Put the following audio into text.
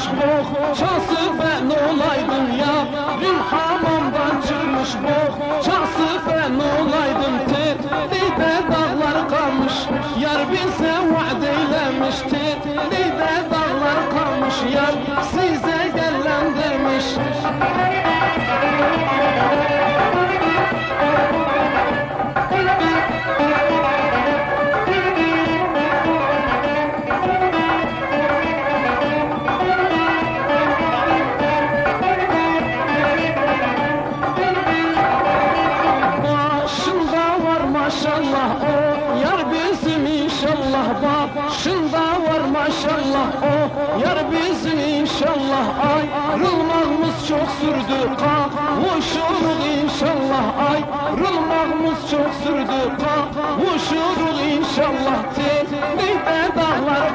aşk oku Çalsın ben olaydım Yar bizim inşallah ay ayrılmağımız çok sürdü. Kavuşuruz inşallah ay ayrılmağımız çok sürdü. Kavuşuruz inşallah. Tehdide dağlar